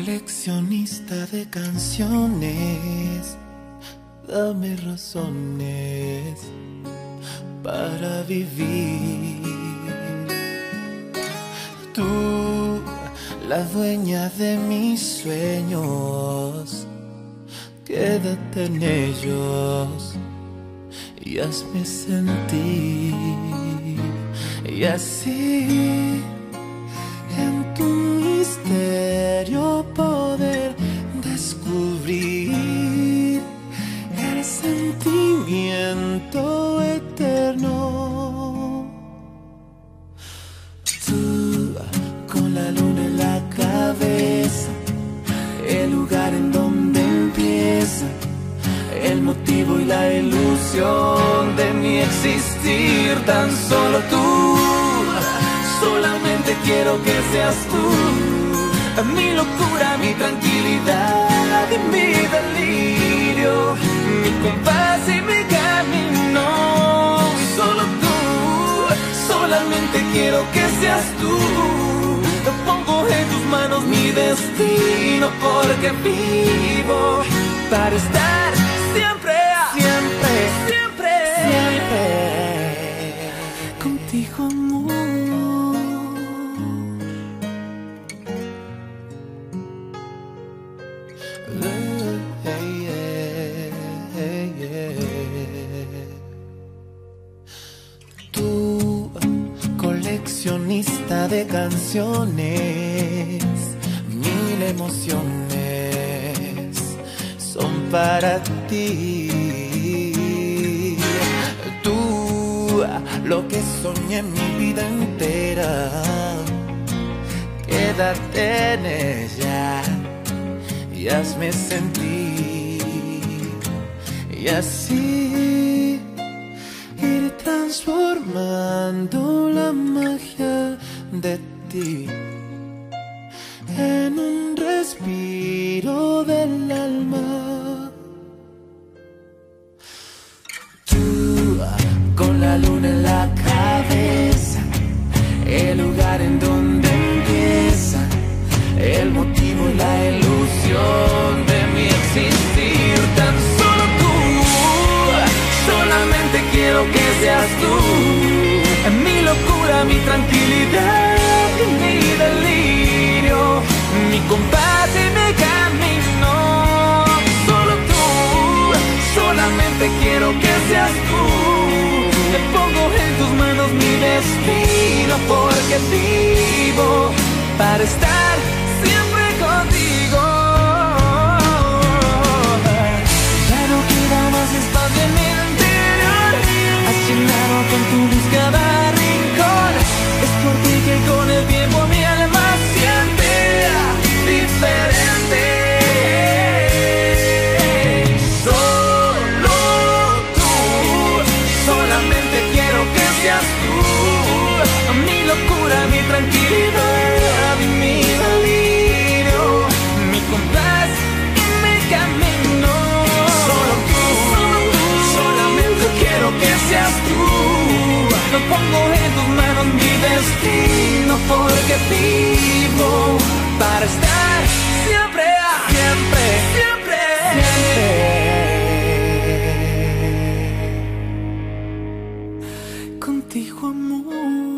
coleccionista de canciones, dame razones para vivir. Tú, la dueña de mis sueños, quédate en ellos y hazme sentir. Y así, motivo y la ilusión de mi existir, tan solo tú. Solamente quiero que seas tú, mi locura, mi tranquilidad y mi delirio, mi compás y mi camino. Y solo tú, solamente quiero que seas tú. Pongo en tus manos mi destino porque vivo para estar siempre, siempre, siempre, siempre. Contigo, amor. Tú, coleccionista de canciones, mil emociones para ti. Tú, lo que soñé mi vida entera, quédate en ella y hazme sentir. Y así ir transformando la magia de ti en un respiro del alma. Que seas tú, mi locura, mi tranquilidad mi delirio, mi compás y mi camino. Solo tú, solamente quiero que seas tú. Te pongo en tus manos mi destino porque vivo para estar discover pongo en tus manos mi destino porque vivo para estar siempre, siempre, siempre, siempre. Contigo, amor.